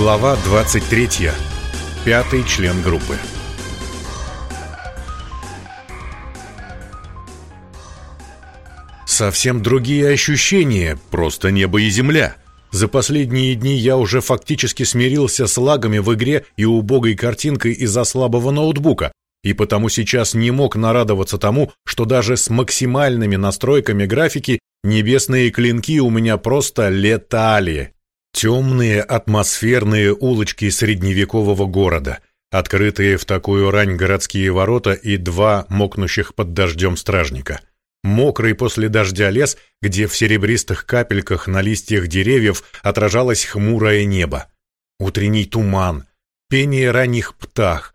Глава 23. Пятый член группы. Совсем другие ощущения, просто небо и земля. За последние дни я уже фактически смирился с лагами в игре и убогой картинкой из-за слабого ноутбука, и потому сейчас не мог нарадоваться тому, что даже с максимальными настройками графики небесные клинки у меня просто летали. Темные атмосферные улочки средневекового города, открытые в такую рань городские ворота и два мокнущих под дождем стражника. Мокрый после дождя лес, где в серебристых капельках на листьях деревьев отражалось хмурое небо. Утренний туман, пение ранних птах,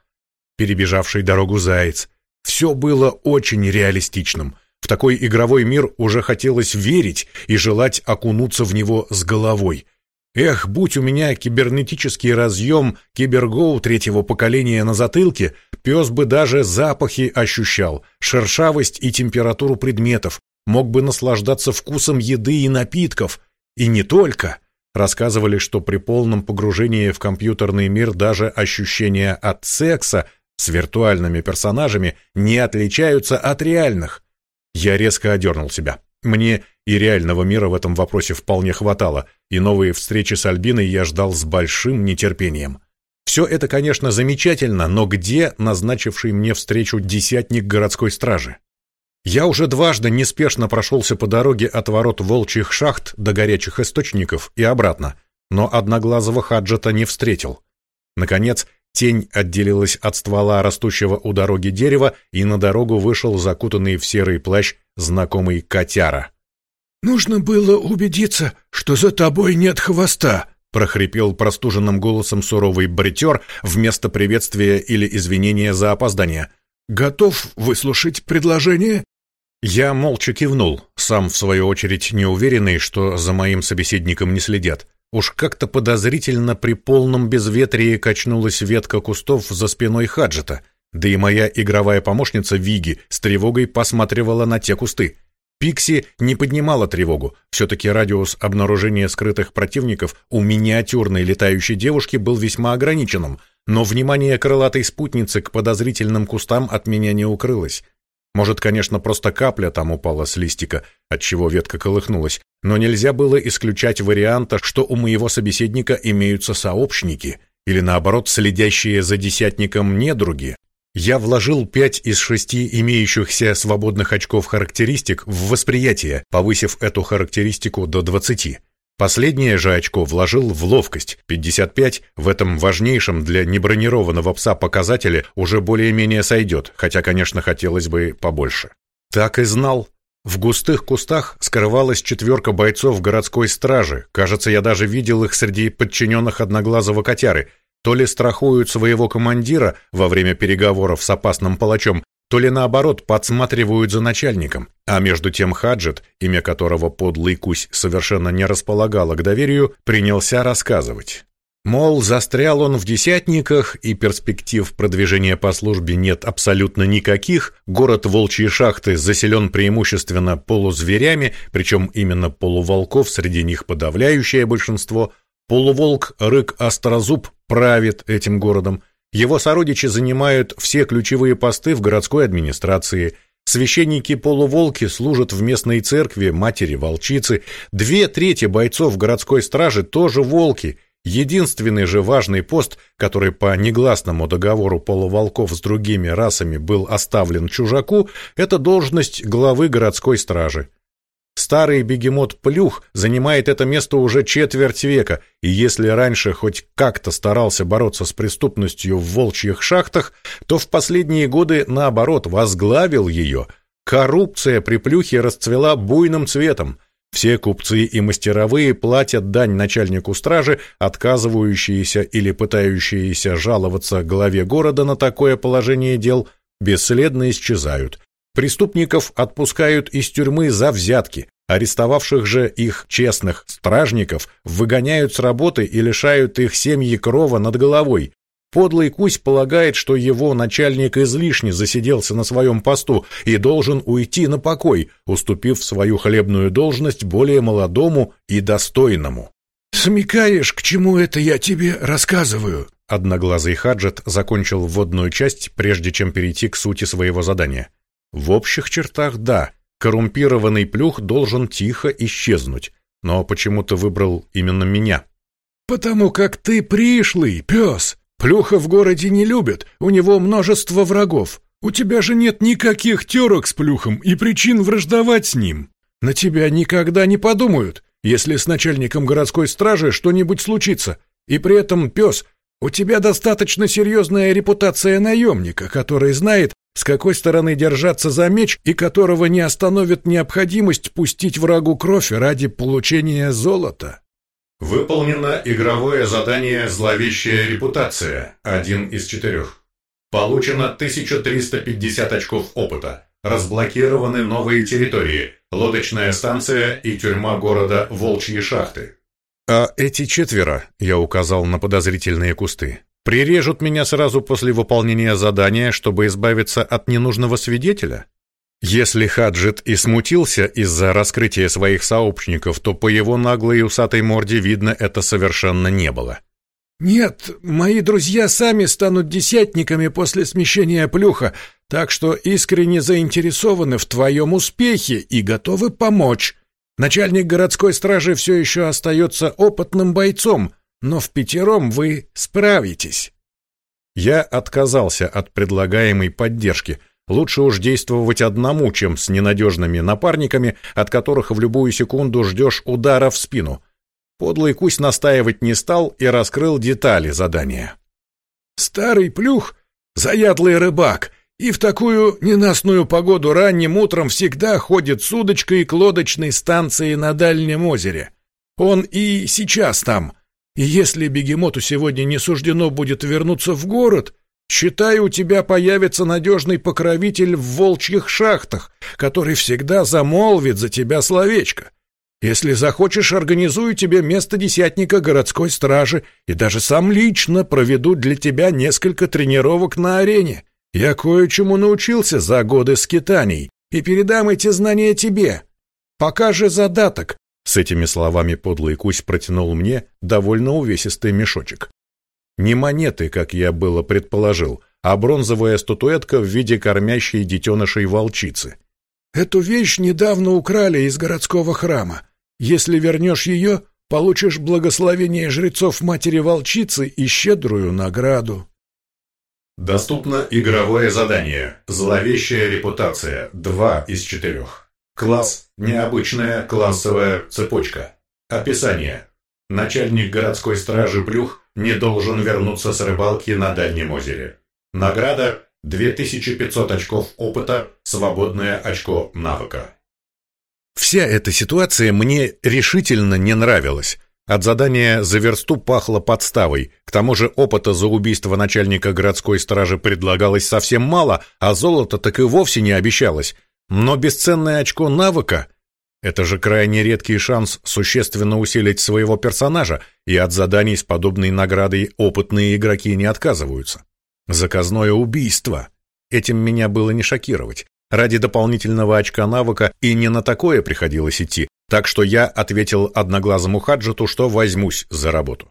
перебежавший дорогу заяц. Все было очень реалистичным. В такой игровой мир уже хотелось верить и желать окунуться в него с головой – Эх, будь у меня кибернетический разъем Кибергоу третьего поколения на затылке, пес бы даже запахи ощущал, шершавость и температуру предметов, мог бы наслаждаться вкусом еды и напитков. И не только. Рассказывали, что при полном погружении в компьютерный мир даже ощущения от секса с виртуальными персонажами не отличаются от реальных. Я резко одернул себя. Мне и реального мира в этом вопросе вполне хватало, и новые встречи с Альбиной я ждал с большим нетерпением. Все это, конечно, замечательно, но где назначивший мне встречу десятник городской стражи? Я уже дважды неспешно прошелся по дороге от ворот волчьих шахт до горячих источников и обратно, но одноглазого хаджата не встретил. Наконец, тень отделилась от ствола растущего у дороги дерева, и на дорогу вышел закутанный в серый плащ знакомый котяра. «Нужно было убедиться, что за тобой нет хвоста», прохрипел простуженным голосом суровый бритер вместо приветствия или извинения за опоздание. «Готов выслушать предложение?» Я молча кивнул, сам в свою очередь неуверенный, что за моим собеседником не следят. Уж как-то подозрительно при полном безветрии качнулась ветка кустов за спиной Хаджета, да и моя игровая помощница Виги с тревогой посматривала на те кусты. Пикси не поднимала тревогу. Все-таки радиус обнаружения скрытых противников у миниатюрной летающей девушки был весьма ограниченным, но внимание крылатой спутницы к подозрительным кустам от меня не укрылось. Может, конечно, просто капля там упала с листика, отчего ветка колыхнулась, но нельзя было исключать варианта, что у моего собеседника имеются сообщники или, наоборот, следящие за десятником недруги. Я вложил пять из шести имеющихся свободных очков характеристик в восприятие, повысив эту характеристику до 20. Последнее же очко вложил в ловкость. 55 в этом важнейшем для небронированного пса показателе уже более-менее сойдет, хотя, конечно, хотелось бы побольше. Так и знал. В густых кустах скрывалась четверка бойцов городской стражи. Кажется, я даже видел их среди подчиненных одноглазого котяры – то ли страхуют своего командира во время переговоров с опасным палачом, то ли наоборот подсматривают за начальником. А между тем Хаджет, имя которого подлый кусь совершенно не располагало к доверию, принялся рассказывать. Мол, застрял он в десятниках, и перспектив продвижения по службе нет абсолютно никаких, город Волчьи шахты заселен преимущественно полузверями, причем именно полуволков среди них подавляющее большинство – Полуволк Рык Острозуб правит этим городом. Его сородичи занимают все ключевые посты в городской администрации. Священники-полуволки служат в местной церкви матери-волчицы. Две трети бойцов городской стражи тоже волки. Единственный же важный пост, который по негласному договору полуволков с другими расами был оставлен чужаку, это должность главы городской стражи. Старый бегемот Плюх занимает это место уже четверть века, и если раньше хоть как-то старался бороться с преступностью в волчьих шахтах, то в последние годы, наоборот, возглавил ее. Коррупция при Плюхе расцвела буйным цветом. Все купцы и мастеровые платят дань начальнику стражи, отказывающиеся или пытающиеся жаловаться главе города на такое положение дел, бесследно исчезают. Преступников отпускают из тюрьмы за взятки, арестовавших же их честных стражников выгоняют с работы и лишают их семьи крова над головой. Подлый Кусь полагает, что его начальник излишне засиделся на своем посту и должен уйти на покой, уступив свою хлебную должность более молодому и достойному. смекаешь, к чему это я тебе рассказываю?» Одноглазый Хаджет закончил вводную часть, прежде чем перейти к сути своего задания. В общих чертах да, коррумпированный плюх должен тихо исчезнуть, но почему-то выбрал именно меня. «Потому как ты пришлый, пес. Плюха в городе не любят, у него множество врагов. У тебя же нет никаких терок с плюхом и причин враждовать с ним. На тебя никогда не подумают, если с начальником городской стражи что-нибудь случится. И при этом, пес, у тебя достаточно серьезная репутация наемника, который знает, с какой стороны держаться за меч и которого не остановит необходимость пустить врагу кровь ради получения золота. Выполнено игровое задание «Зловещая репутация» один из четырех. Получено 1350 очков опыта. Разблокированы новые территории, лодочная станция и тюрьма города Волчьи шахты. А эти четверо, я указал на подозрительные кусты, прирежут меня сразу после выполнения задания, чтобы избавиться от ненужного свидетеля? Если Хаджит и смутился из-за раскрытия своих сообщников, то по его наглой и усатой морде видно это совершенно не было. «Нет, мои друзья сами станут десятниками после смещения плюха, так что искренне заинтересованы в твоем успехе и готовы помочь. Начальник городской стражи все еще остается опытным бойцом, но в пятером вы справитесь». Я отказался от предлагаемой поддержки. Лучше уж действовать одному, чем с ненадежными напарниками, от которых в любую секунду ждешь удара в спину. Подлый кусь настаивать не стал и раскрыл детали задания. «Старый плюх — заядлый рыбак, и в такую ненастную погоду ранним утром всегда ходит с удочкой к лодочной станции на Дальнем озере. Он и сейчас там. И если бегемоту сегодня не суждено будет вернуться в город, считай, у тебя появится надежный покровитель в волчьих шахтах, который всегда замолвит за тебя словечко. Если захочешь, организую тебе место десятника городской стражи и даже сам лично проведу для тебя несколько тренировок на арене. Я кое-чему научился за годы скитаний и передам эти знания тебе. Пока же задаток. С этими словами подлый кусь протянул мне довольно увесистый мешочек. Не монеты, как я было предположил, а бронзовая статуэтка в виде кормящей детенышей волчицы. Эту вещь недавно украли из городского храма. Если вернешь ее, получишь благословение жрецов матери-волчицы и щедрую награду. Доступно игровое задание «Зловещая репутация» 2 из 4. Класс «Необычная классовая цепочка». Описание. Начальник городской стражи Плюх не должен вернуться с рыбалки на Дальнем озере. Награда 2500 очков опыта, свободное очко навыка. Вся эта ситуация мне решительно не нравилась. От задания за версту пахло подставой. К тому же опыта за убийство начальника городской стражи предлагалось совсем мало, а золото так и вовсе не обещалось. Но бесценное очко навыка — это же крайне редкий шанс существенно усилить своего персонажа, и от заданий с подобной наградой опытные игроки не отказываются. Заказное убийство. Этим меня было не шокировать. Ради дополнительного очка навыка и не на такое приходилось идти, так что я ответил одноглазому хаджету, что возьмусь за работу.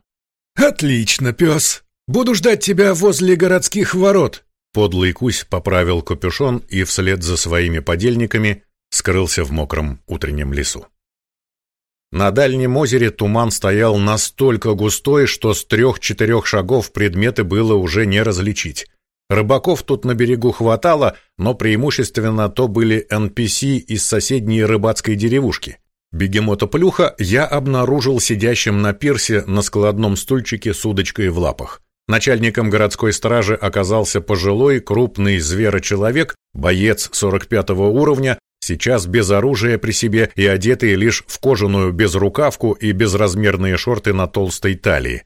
«Отлично, пес. Буду ждать тебя возле городских ворот». Подлый кусь поправил капюшон и вслед за своими подельниками скрылся в мокром утреннем лесу. На дальнем озере туман стоял настолько густой, что с трех-четырех шагов предметы было уже не различить. Рыбаков тут на берегу хватало, но преимущественно то были NPC из соседней рыбацкой деревушки. Бегемота Плюха я обнаружил сидящим на пирсе на складном стульчике с удочкой в лапах. Начальником городской стражи оказался пожилой, крупный зверочеловек, боец 45 уровня, сейчас без оружия при себе и одетый лишь в кожаную безрукавку и безразмерные шорты на толстой талии.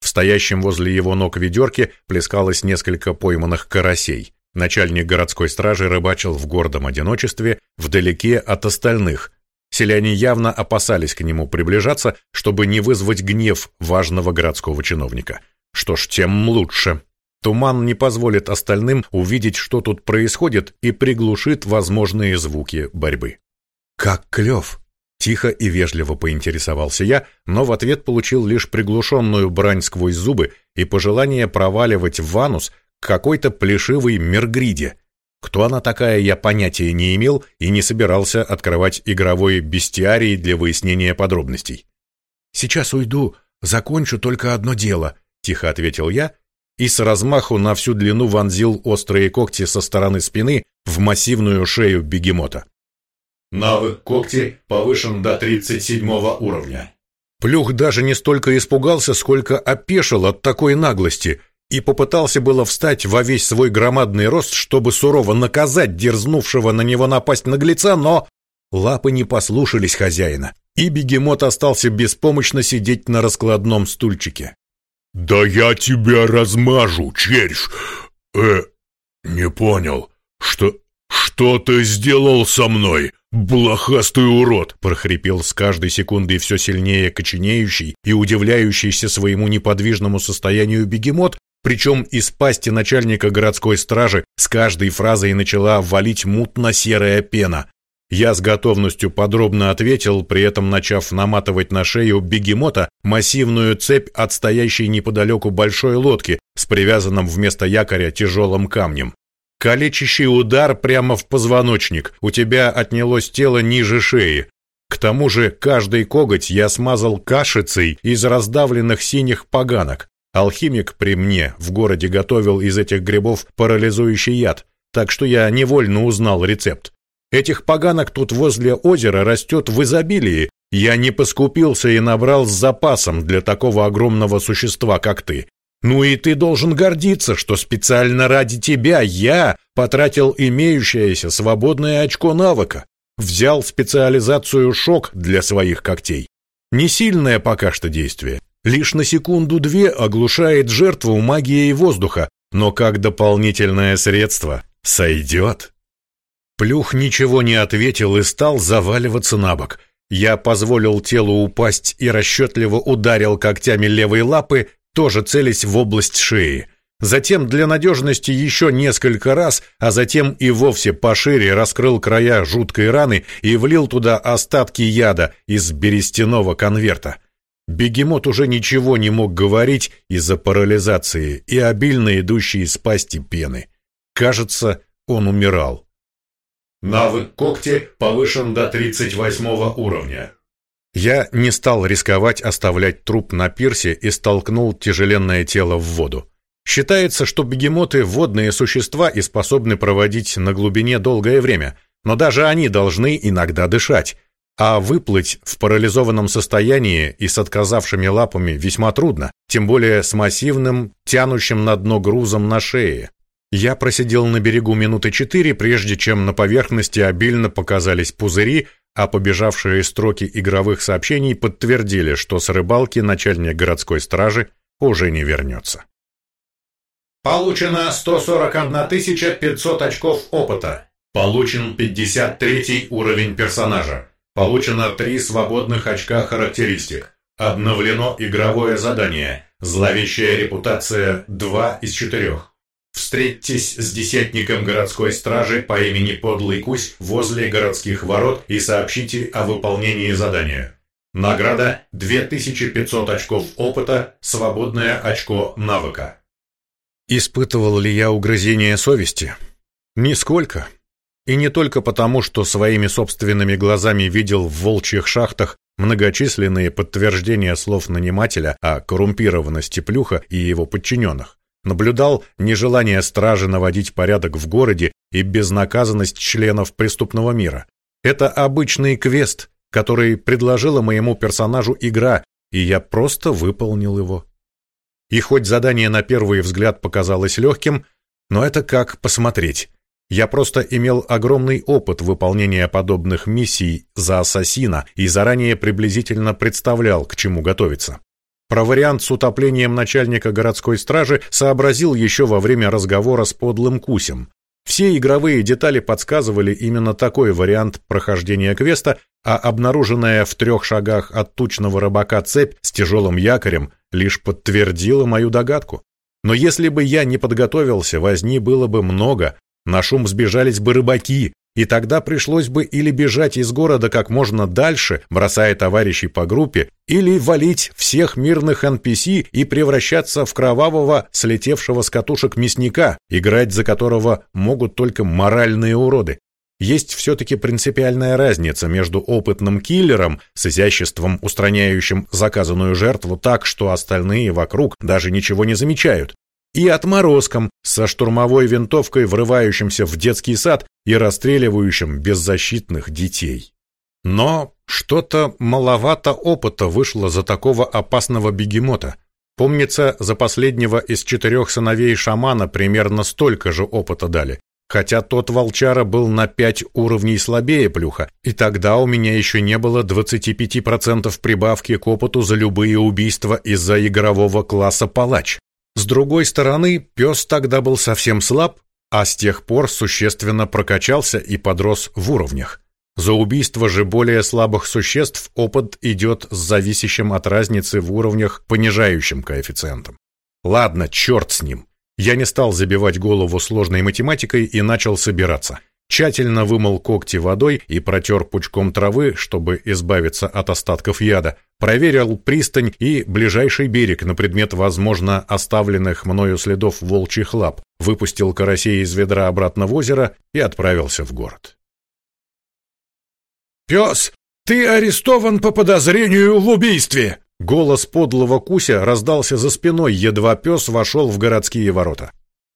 В стоящем возле его ног ведерке плескалось несколько пойманных карасей. Начальник городской стражи рыбачил в гордом одиночестве, вдалеке от остальных. Селяне явно опасались к нему приближаться, чтобы не вызвать гнев важного городского чиновника. Что ж, тем лучше. Туман не позволит остальным увидеть, что тут происходит, и приглушит возможные звуки борьбы. «Как клев!» Тихо и вежливо поинтересовался я, но в ответ получил лишь приглушенную брань сквозь зубы и пожелание проваливать в анус какой-то плешивой мергриде. Кто она такая, я понятия не имел и не собирался открывать игровой бестиарий для выяснения подробностей. «Сейчас уйду, закончу только одно дело», — тихо ответил я и с размаху на всю длину вонзил острые когти со стороны спины в массивную шею бегемота. Навык когти повышен до 37 уровня. Плюх даже не столько испугался, сколько опешил от такой наглости и попытался было встать во весь свой громадный рост, чтобы сурово наказать дерзнувшего на него напасть наглеца, но лапы не послушались хозяина, и бегемот остался беспомощно сидеть на раскладном стульчике. «Да я тебя размажу, червь! Э, не понял, что... что ты сделал со мной?» «Блохастый урод!» — прохрипел с каждой секундой все сильнее коченеющий и удивляющийся своему неподвижному состоянию бегемот, причем из пасти начальника городской стражи с каждой фразой начала валить мутно-серая пена. Я с готовностью подробно ответил, при этом начав наматывать на шею бегемота массивную цепь от стоящей неподалеку большой лодки с привязанным вместо якоря тяжелым камнем. Калечащий удар прямо в позвоночник. У тебя отнялось тело ниже шеи. К тому же каждый коготь я смазал кашицей из раздавленных синих поганок. Алхимик при мне в городе готовил из этих грибов парализующий яд, так что я невольно узнал рецепт. Этих поганок тут возле озера растет в изобилии. Я не поскупился и набрал с запасом для такого огромного существа, как ты. Ну и ты должен гордиться, что специально ради тебя я потратил имеющееся свободное очко навыка. Взял специализацию шок для своих когтей. Не сильное пока что действие. Лишь на секунду-две оглушает жертву магией воздуха, но как дополнительное средство сойдет. Плюх ничего не ответил и стал заваливаться на бок. Я позволил телу упасть и расчетливо ударил когтями левой лапы тоже целясь в область шеи. Затем для надежности еще несколько раз, а затем и вовсе пошире раскрыл края жуткой раны и влил туда остатки яда из берестяного конверта. Бегемот уже ничего не мог говорить из-за парализации и обильно идущей из пасти пены. Кажется, он умирал. Навык когти повышен до 38 уровня. Я не стал рисковать оставлять труп на пирсе и столкнул тяжеленное тело в воду. Считается, что бегемоты – водные существа и способны проводить на глубине долгое время, но даже они должны иногда дышать. А выплыть в парализованном состоянии и с отказавшими лапами весьма трудно, тем более с массивным, тянущим на дно грузом на шее. Я просидел на берегу минуты четыре, прежде чем на поверхности обильно показались пузыри, а побежавшие строки игровых сообщений подтвердили, что с рыбалки начальник городской стражи уже не вернется. Получено 141 500 очков опыта. Получен 53 уровень персонажа. Получено 3 свободных очка характеристик. Обновлено игровое задание. Зловещая репутация 2 из 4. Встретьтесь с десятником городской стражи по имени Подлый Кусь возле городских ворот и сообщите о выполнении задания. Награда 2500 очков опыта, свободное очко навыка. Испытывал ли я угрызение совести? Нисколько. И не только потому, что своими собственными глазами видел в волчьих шахтах многочисленные подтверждения слов нанимателя о коррумпированности Плюха и его подчиненных наблюдал нежелание стражи наводить порядок в городе и безнаказанность членов преступного мира. Это обычный квест, который предложила моему персонажу игра, и я просто выполнил его. И хоть задание на первый взгляд показалось легким, но это как посмотреть. Я просто имел огромный опыт выполнения подобных миссий за ассасина и заранее приблизительно представлял, к чему готовиться. Про вариант с утоплением начальника городской стражи сообразил еще во время разговора с подлым Кусем. Все игровые детали подсказывали именно такой вариант прохождения квеста, а обнаруженная в трех шагах от тучного рыбака цепь с тяжелым якорем лишь подтвердила мою догадку. Но если бы я не подготовился, возни было бы много, на шум сбежались бы рыбаки, И тогда пришлось бы или бежать из города как можно дальше, бросая товарищей по группе, или валить всех мирных NPC и превращаться в кровавого, слетевшего с катушек мясника, играть за которого могут только моральные уроды. Есть все-таки принципиальная разница между опытным киллером с изяществом, устраняющим заказанную жертву так, что остальные вокруг даже ничего не замечают, и отморозком со штурмовой винтовкой, врывающимся в детский сад и расстреливающим беззащитных детей. Но что-то маловато опыта вышло за такого опасного бегемота. Помнится, за последнего из четырех сыновей шамана примерно столько же опыта дали хотя тот волчара был на пять уровней слабее плюха, и тогда у меня еще не было 25% прибавки к опыту за любые убийства из-за игрового класса палач. С другой стороны, пес тогда был совсем слаб, а с тех пор существенно прокачался и подрос в уровнях. За убийство же более слабых существ опыт идет с зависящим от разницы в уровнях понижающим коэффициентом. Ладно, черт с ним. Я не стал забивать голову сложной математикой и начал собираться. Тщательно вымыл когти водой и протер пучком травы, чтобы избавиться от остатков яда. Проверил пристань и ближайший берег на предмет, возможно, оставленных мною следов волчьих лап. Выпустил карасей из ведра обратно в озеро и отправился в город. «Пес, ты арестован по подозрению в убийстве!» Голос подлого Куся раздался за спиной, едва пес вошел в городские ворота.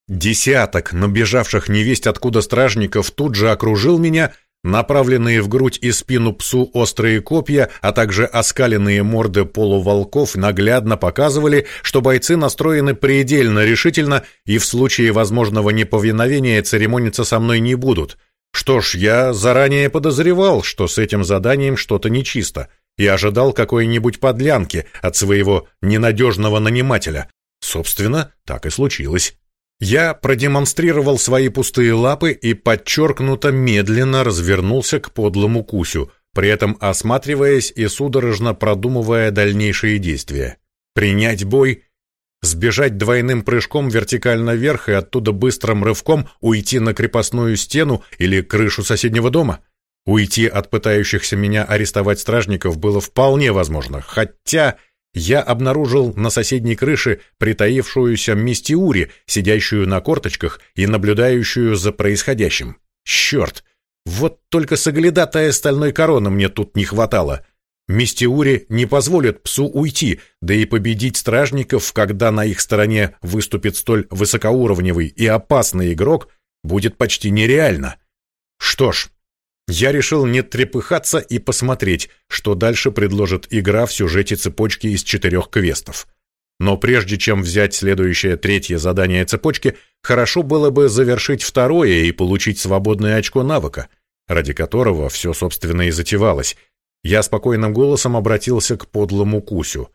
Десяток набежавших невесть откуда стражников тут же окружил меня, направленные в грудь и спину псу острые копья, а также оскаленные морды полуволков наглядно показывали, что бойцы настроены предельно решительно и в случае возможного неповиновения церемониться со мной не будут. Что ж, я заранее подозревал, что с этим заданием что-то нечисто — и ожидал какой-нибудь подлянки от своего ненадежного нанимателя. Собственно, так и случилось. Я продемонстрировал свои пустые лапы и подчеркнуто медленно развернулся к подлому кусю, при этом осматриваясь и судорожно продумывая дальнейшие действия. Принять бой, сбежать двойным прыжком вертикально вверх и оттуда быстрым рывком уйти на крепостную стену или крышу соседнего дома — Уйти от пытающихся меня арестовать стражников было вполне возможно, хотя я обнаружил на соседней крыше притаившуюся Мистиури, сидящую на корточках и наблюдающую за происходящим. Черт! Вот только соглядатая стальной короны мне тут не хватало. Мистиури не позволят псу уйти, да и победить стражников, когда на их стороне выступит столь высокоуровневый и опасный игрок, будет почти нереально. Что ж, я решил не трепыхаться и посмотреть, что дальше предложит игра в сюжете цепочки из четырех квестов. Но прежде чем взять следующее третье задание цепочки, хорошо было бы завершить второе и получить свободное очко навыка, ради которого все, собственно, и затевалось. Я спокойным голосом обратился к подлому Кусю.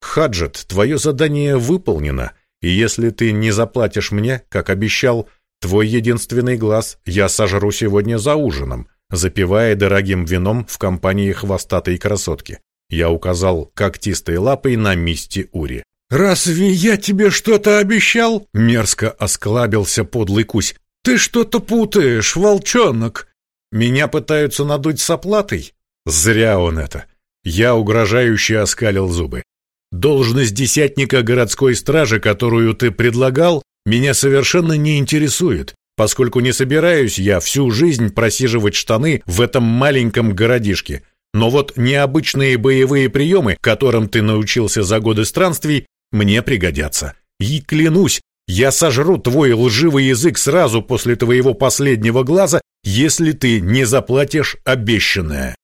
«Хаджет, твое задание выполнено, и если ты не заплатишь мне, как обещал, твой единственный глаз я сожру сегодня за ужином запивая дорогим вином в компании хвостатой красотки. Я указал когтистой лапой на Мисти Ури. «Разве я тебе что-то обещал?» — мерзко осклабился подлый кусь. «Ты что-то путаешь, волчонок!» «Меня пытаются надуть с оплатой?» «Зря он это!» Я угрожающе оскалил зубы. «Должность десятника городской стражи, которую ты предлагал, меня совершенно не интересует поскольку не собираюсь я всю жизнь просиживать штаны в этом маленьком городишке. Но вот необычные боевые приемы, которым ты научился за годы странствий, мне пригодятся. И клянусь, я сожру твой лживый язык сразу после твоего последнего глаза, если ты не заплатишь обещанное.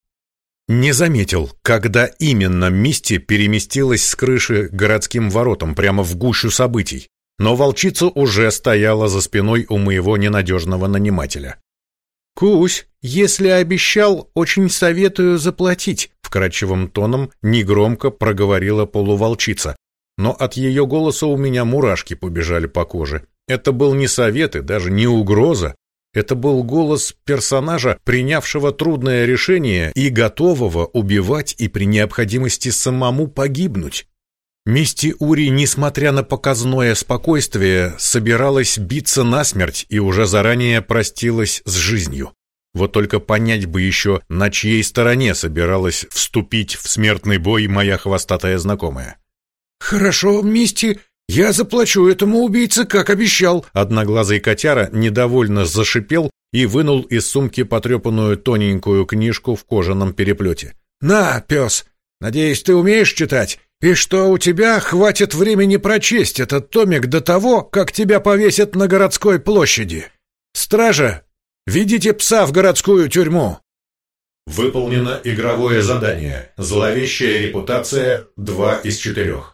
Не заметил, когда именно Мисти переместилась с крыши городским воротам прямо в гущу событий но волчица уже стояла за спиной у моего ненадежного нанимателя. «Кусь, если обещал, очень советую заплатить», — вкрадчивым тоном негромко проговорила полуволчица, но от ее голоса у меня мурашки побежали по коже. Это был не совет и даже не угроза. Это был голос персонажа, принявшего трудное решение и готового убивать и при необходимости самому погибнуть. Мисти Ури, несмотря на показное спокойствие, собиралась биться насмерть и уже заранее простилась с жизнью. Вот только понять бы еще, на чьей стороне собиралась вступить в смертный бой моя хвостатая знакомая. «Хорошо, Мисти, я заплачу этому убийце, как обещал!» Одноглазый котяра недовольно зашипел и вынул из сумки потрепанную тоненькую книжку в кожаном переплете. «На, пес! Надеюсь, ты умеешь читать? И что у тебя хватит времени прочесть этот томик до того, как тебя повесят на городской площади? Стража, ведите пса в городскую тюрьму!» Выполнено игровое задание. Зловещая репутация 2 из 4.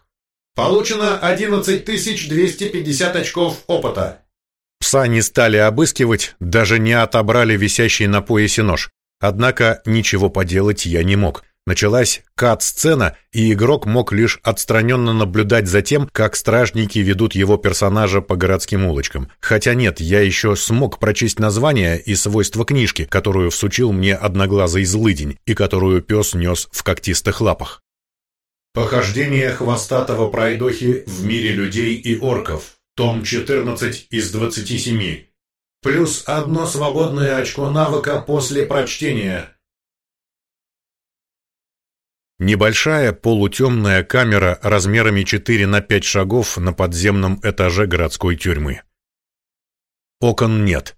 Получено 11250 очков опыта. Пса не стали обыскивать, даже не отобрали висящий на поясе нож. Однако ничего поделать я не мог. Началась кат-сцена, и игрок мог лишь отстраненно наблюдать за тем, как стражники ведут его персонажа по городским улочкам. Хотя нет, я еще смог прочесть название и свойства книжки, которую всучил мне одноглазый злыдень, и которую пес нес в когтистых лапах. Похождение хвостатого пройдохи в мире людей и орков. Том 14 из 27. Плюс одно свободное очко навыка после прочтения. Небольшая полутемная камера размерами 4 на 5 шагов на подземном этаже городской тюрьмы. Окон нет.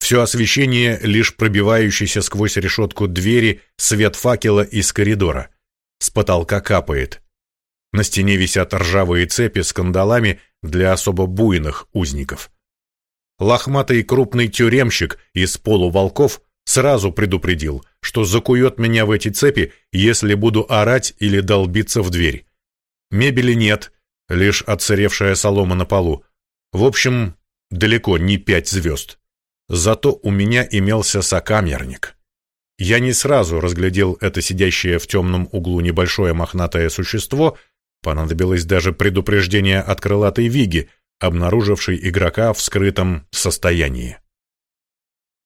Все освещение лишь пробивающийся сквозь решетку двери свет факела из коридора. С потолка капает. На стене висят ржавые цепи с кандалами для особо буйных узников. Лохматый крупный тюремщик из полуволков сразу предупредил, что закует меня в эти цепи, если буду орать или долбиться в дверь. Мебели нет, лишь отсыревшая солома на полу. В общем, далеко не пять звезд. Зато у меня имелся сокамерник. Я не сразу разглядел это сидящее в темном углу небольшое мохнатое существо, Понадобилось даже предупреждение от крылатой Виги, обнаружившей игрока в скрытом состоянии.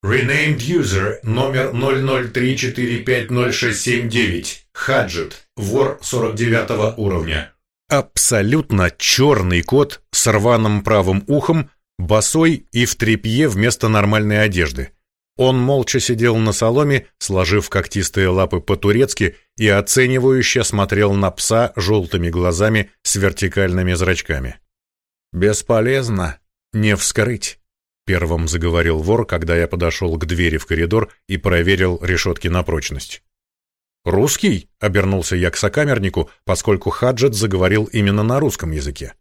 Renamed user номер 00345069. Хаджет. Вор 49 уровня. Абсолютно черный кот с рваным правым ухом, босой и в тряпье вместо нормальной одежды. Он молча сидел на соломе, сложив когтистые лапы по-турецки и оценивающе смотрел на пса желтыми глазами с вертикальными зрачками. «Бесполезно. Не вскрыть», — первым заговорил вор, когда я подошел к двери в коридор и проверил решетки на прочность. «Русский?» — обернулся я к сокамернику, поскольку Хаджет заговорил именно на русском языке.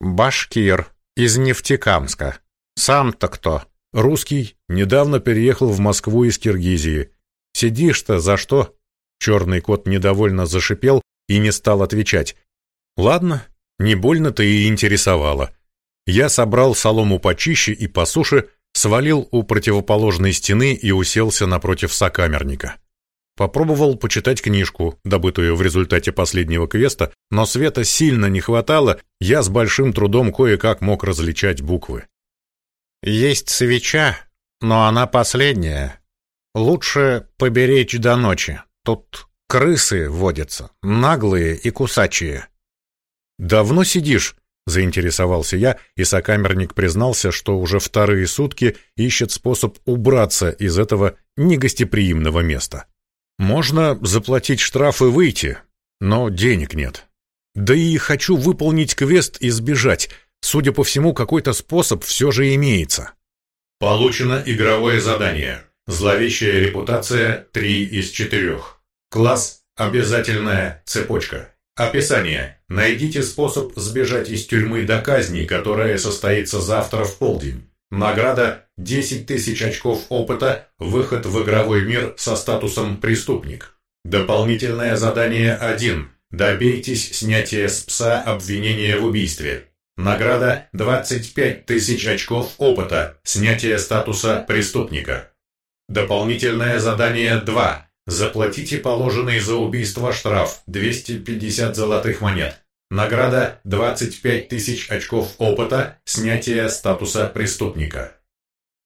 «Башкир. Из Нефтекамска. Сам-то кто?» Русский недавно переехал в Москву из Киргизии. Сидишь-то за что? Черный кот недовольно зашипел и не стал отвечать. Ладно, не больно-то и интересовало. Я собрал солому почище и по суше, свалил у противоположной стены и уселся напротив сокамерника. Попробовал почитать книжку, добытую в результате последнего квеста, но света сильно не хватало, я с большим трудом кое-как мог различать буквы. Есть свеча, но она последняя. Лучше поберечь до ночи. Тут крысы водятся, наглые и кусачие. Давно сидишь? Заинтересовался я, и сокамерник признался, что уже вторые сутки ищет способ убраться из этого негостеприимного места. Можно заплатить штраф и выйти, но денег нет. Да и хочу выполнить квест и сбежать. Судя по всему, какой-то способ все же имеется. Получено игровое задание. Зловещая репутация 3 из 4. Класс «Обязательная цепочка». Описание. Найдите способ сбежать из тюрьмы до казни, которая состоится завтра в полдень. Награда 10 тысяч очков опыта, выход в игровой мир со статусом «Преступник». Дополнительное задание 1. Добейтесь снятия с пса обвинения в убийстве. Награда 25 тысяч очков опыта, снятие статуса преступника. Дополнительное задание 2. Заплатите положенный за убийство штраф 250 золотых монет. Награда 25 тысяч очков опыта, снятие статуса преступника.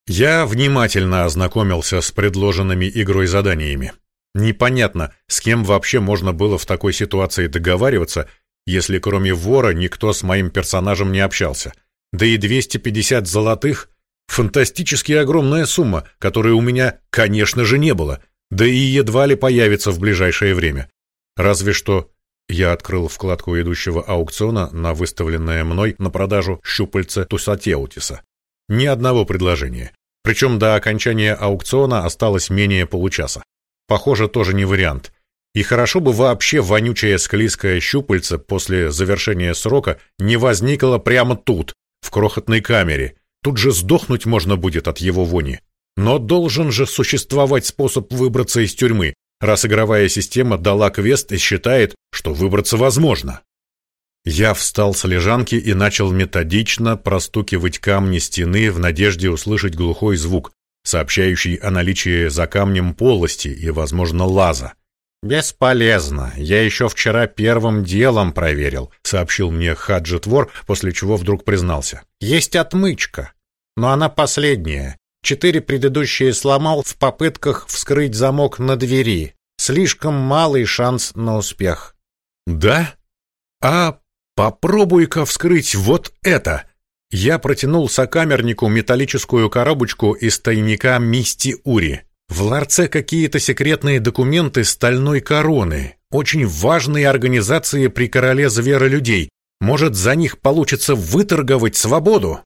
Я внимательно ознакомился с предложенными игрой заданиями. Непонятно, с кем вообще можно было в такой ситуации договариваться если кроме вора никто с моим персонажем не общался. Да и 250 золотых Фантастически огромная сумма, которой у меня, конечно же, не было, да и едва ли появится в ближайшее время. Разве что я открыл вкладку идущего аукциона на выставленное мной на продажу щупальце Тусатеутиса. Ни одного предложения. Причем до окончания аукциона осталось менее получаса. Похоже, тоже не вариант. И хорошо бы вообще вонючее склизкое щупальце после завершения срока не возникло прямо тут, в крохотной камере. Тут же сдохнуть можно будет от его вони. Но должен же существовать способ выбраться из тюрьмы, раз игровая система дала квест и считает, что выбраться возможно. Я встал с лежанки и начал методично простукивать камни стены в надежде услышать глухой звук, сообщающий о наличии за камнем полости и, возможно, лаза. «Бесполезно. Я еще вчера первым делом проверил», — сообщил мне Хаджитвор, после чего вдруг признался. «Есть отмычка, но она последняя. Четыре предыдущие сломал в попытках вскрыть замок на двери. Слишком малый шанс на успех. Да? А попробуй-ка вскрыть вот это. Я протянул сокамернику металлическую коробочку из тайника Мисти Ури. В ларце какие-то секретные документы стальной короны, очень важные организации при короле зверолюдей. Может, за них получится выторговать свободу?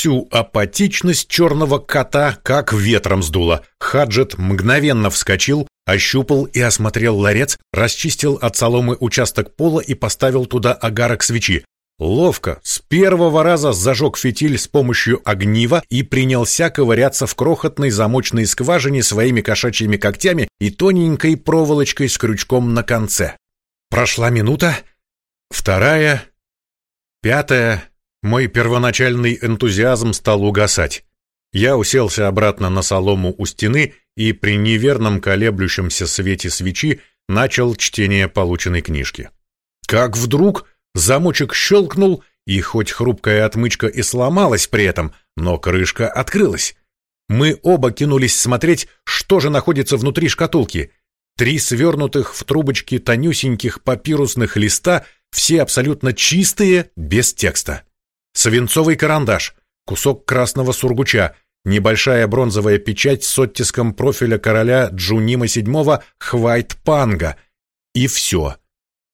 Всю апатичность черного кота как ветром сдуло. Хаджет мгновенно вскочил, ощупал и осмотрел ларец, расчистил от соломы участок пола и поставил туда огарок свечи. Ловко, с первого раза зажег фитиль с помощью огнива и принялся ковыряться в крохотной замочной скважине своими кошачьими когтями и тоненькой проволочкой с крючком на конце. Прошла минута, вторая, пятая, мой первоначальный энтузиазм стал угасать. Я уселся обратно на солому у стены и при неверном колеблющемся свете свечи начал чтение полученной книжки. Как вдруг замочек щелкнул, и хоть хрупкая отмычка и сломалась при этом, но крышка открылась. Мы оба кинулись смотреть, что же находится внутри шкатулки. Три свернутых в трубочки тонюсеньких папирусных листа, все абсолютно чистые, без текста. Свинцовый карандаш, кусок красного сургуча, небольшая бронзовая печать с оттиском профиля короля Джунима VII Хвайт-Панга. И все.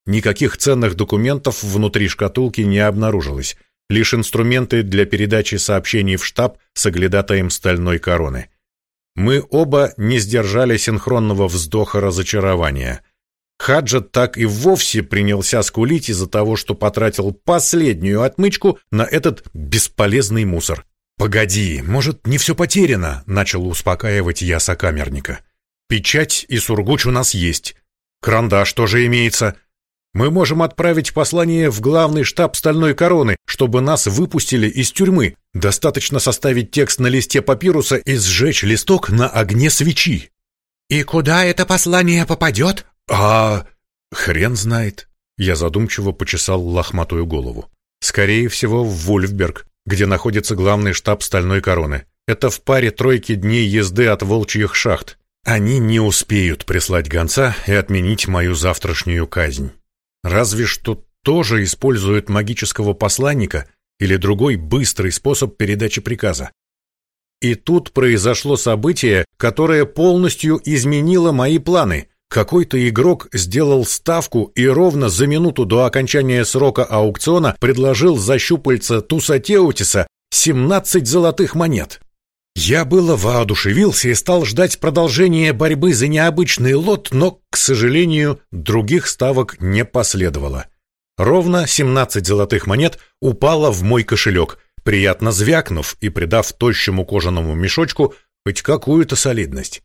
Никаких ценных документов внутри шкатулки не обнаружилось. Лишь инструменты для передачи сообщений в штаб с оглядатаем стальной короны. Мы оба не сдержали синхронного вздоха разочарования. Хаджат так и вовсе принялся скулить из-за того, что потратил последнюю отмычку на этот бесполезный мусор. «Погоди, может, не все потеряно?» — начал успокаивать я сокамерника. «Печать и сургуч у нас есть. Карандаш тоже имеется. Мы можем отправить послание в главный штаб Стальной Короны, чтобы нас выпустили из тюрьмы. Достаточно составить текст на листе папируса и сжечь листок на огне свечи». «И куда это послание попадет?» «А... хрен знает». Я задумчиво почесал лохматую голову. «Скорее всего, в Вульфберг, где находится главный штаб Стальной Короны. Это в паре тройки дней езды от волчьих шахт. Они не успеют прислать гонца и отменить мою завтрашнюю казнь. Разве что тоже используют магического посланника или другой быстрый способ передачи приказа. И тут произошло событие, которое полностью изменило мои планы — какой-то игрок сделал ставку и ровно за минуту до окончания срока аукциона предложил за щупальца Тусатеутиса 17 золотых монет. Я было воодушевился и стал ждать продолжения борьбы за необычный лот, но, к сожалению, других ставок не последовало. Ровно 17 золотых монет упало в мой кошелек, приятно звякнув и придав тощему кожаному мешочку хоть какую-то солидность.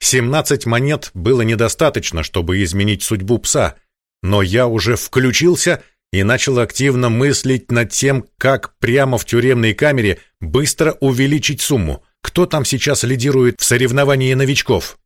Семнадцать монет было недостаточно, чтобы изменить судьбу пса, но я уже включился и начал активно мыслить над тем, как прямо в тюремной камере быстро увеличить сумму. Кто там сейчас лидирует в соревновании новичков?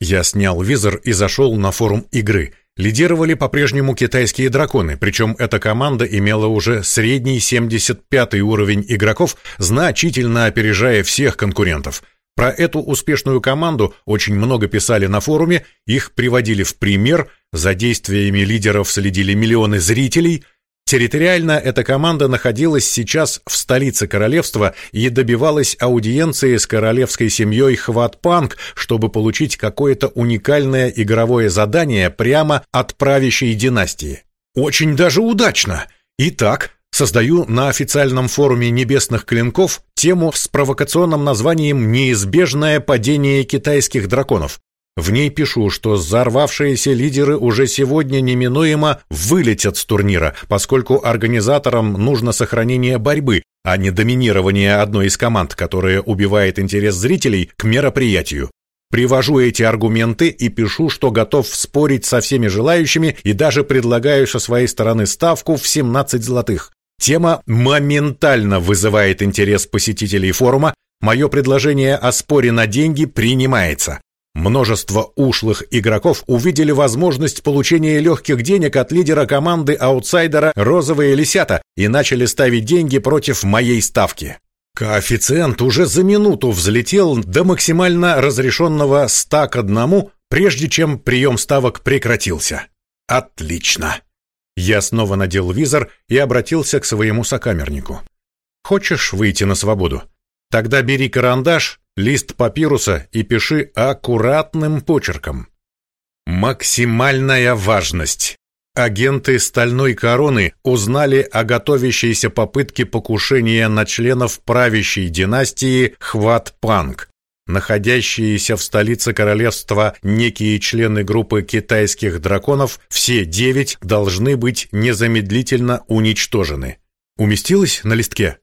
Я снял визор и зашел на форум игры. Лидировали по-прежнему китайские драконы, причем эта команда имела уже средний 75 уровень игроков, значительно опережая всех конкурентов. Про эту успешную команду очень много писали на форуме, их приводили в пример, за действиями лидеров следили миллионы зрителей. Территориально эта команда находилась сейчас в столице королевства и добивалась аудиенции с королевской семьей Хватпанк, чтобы получить какое-то уникальное игровое задание прямо от правящей династии. Очень даже удачно. Итак, создаю на официальном форуме небесных клинков тему с провокационным названием «Неизбежное падение китайских драконов». В ней пишу, что взорвавшиеся лидеры уже сегодня неминуемо вылетят с турнира, поскольку организаторам нужно сохранение борьбы, а не доминирование одной из команд, которая убивает интерес зрителей к мероприятию. Привожу эти аргументы и пишу, что готов спорить со всеми желающими и даже предлагаю со своей стороны ставку в 17 золотых. Тема моментально вызывает интерес посетителей форума. Мое предложение о споре на деньги принимается. Множество ушлых игроков увидели возможность получения легких денег от лидера команды аутсайдера «Розовые лисята» и начали ставить деньги против моей ставки. Коэффициент уже за минуту взлетел до максимально разрешенного 100 к 1, прежде чем прием ставок прекратился. Отлично. Я снова надел визор и обратился к своему сокамернику. «Хочешь выйти на свободу? Тогда бери карандаш лист папируса и пиши аккуратным почерком. Максимальная важность. Агенты Стальной Короны узнали о готовящейся попытке покушения на членов правящей династии Хват-Панг. Находящиеся в столице королевства некие члены группы китайских драконов, все девять, должны быть незамедлительно уничтожены. Уместилось на листке?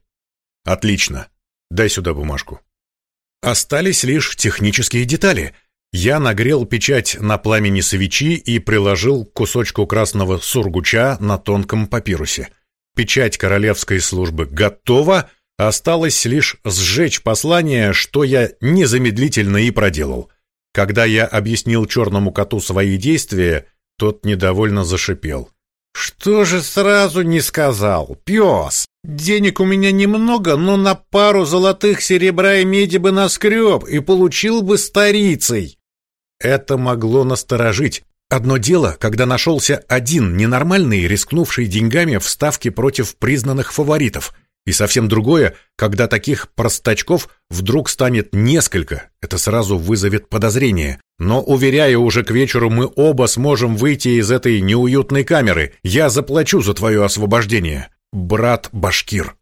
Отлично. Дай сюда бумажку. Остались лишь технические детали. Я нагрел печать на пламени свечи и приложил кусочку красного сургуча на тонком папирусе. Печать королевской службы готова, осталось лишь сжечь послание, что я незамедлительно и проделал. Когда я объяснил черному коту свои действия, тот недовольно зашипел. «Что же сразу не сказал, пес? Денег у меня немного, но на пару золотых серебра и меди бы наскреб и получил бы старицей». Это могло насторожить. Одно дело, когда нашелся один ненормальный, рискнувший деньгами в ставке против признанных фаворитов — и совсем другое, когда таких простачков вдруг станет несколько, это сразу вызовет подозрение. Но, уверяю, уже к вечеру мы оба сможем выйти из этой неуютной камеры. Я заплачу за твое освобождение. Брат Башкир.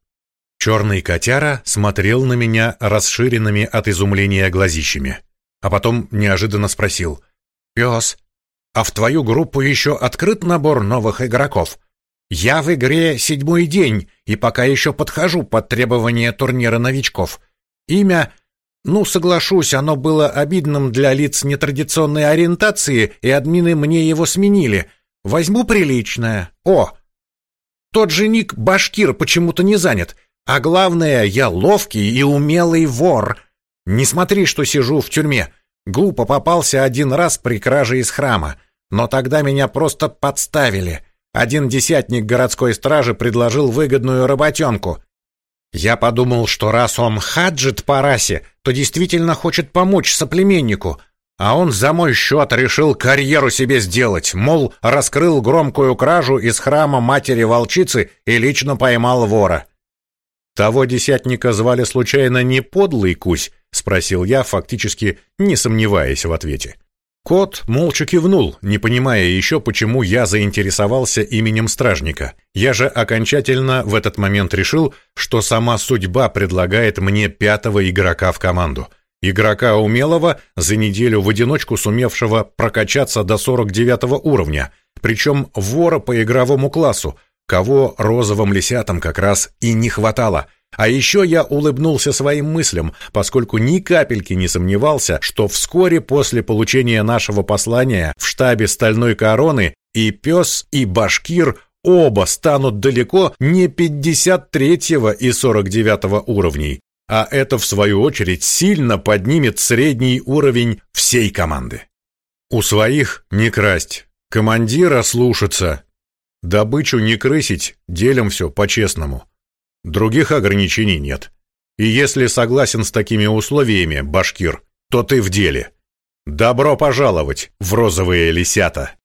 Черный котяра смотрел на меня расширенными от изумления глазищами. А потом неожиданно спросил. «Пес, а в твою группу еще открыт набор новых игроков?» Я в игре седьмой день и пока еще подхожу под требования турнира новичков. Имя... Ну, соглашусь, оно было обидным для лиц нетрадиционной ориентации, и админы мне его сменили. Возьму приличное. О! Тот же ник Башкир почему-то не занят. А главное, я ловкий и умелый вор. Не смотри, что сижу в тюрьме. Глупо попался один раз при краже из храма. Но тогда меня просто подставили. Один десятник городской стражи предложил выгодную работенку. Я подумал, что раз он хаджит по расе, то действительно хочет помочь соплеменнику, а он за мой счет решил карьеру себе сделать, мол, раскрыл громкую кражу из храма матери-волчицы и лично поймал вора. Того десятника звали случайно не подлый кусь, спросил я, фактически не сомневаясь в ответе. Кот молча кивнул, не понимая еще, почему я заинтересовался именем стражника. Я же окончательно в этот момент решил, что сама судьба предлагает мне пятого игрока в команду. Игрока умелого, за неделю в одиночку сумевшего прокачаться до 49 уровня, причем вора по игровому классу, кого розовым лисятам как раз и не хватало – а еще я улыбнулся своим мыслям, поскольку ни капельки не сомневался, что вскоре после получения нашего послания в штабе Стальной Короны и пес, и башкир оба станут далеко не 53-го и 49-го уровней, а это, в свою очередь, сильно поднимет средний уровень всей команды. У своих не красть, командира слушаться, добычу не крысить, делим все по-честному. Других ограничений нет. И если согласен с такими условиями, башкир, то ты в деле. Добро пожаловать в розовые лисята.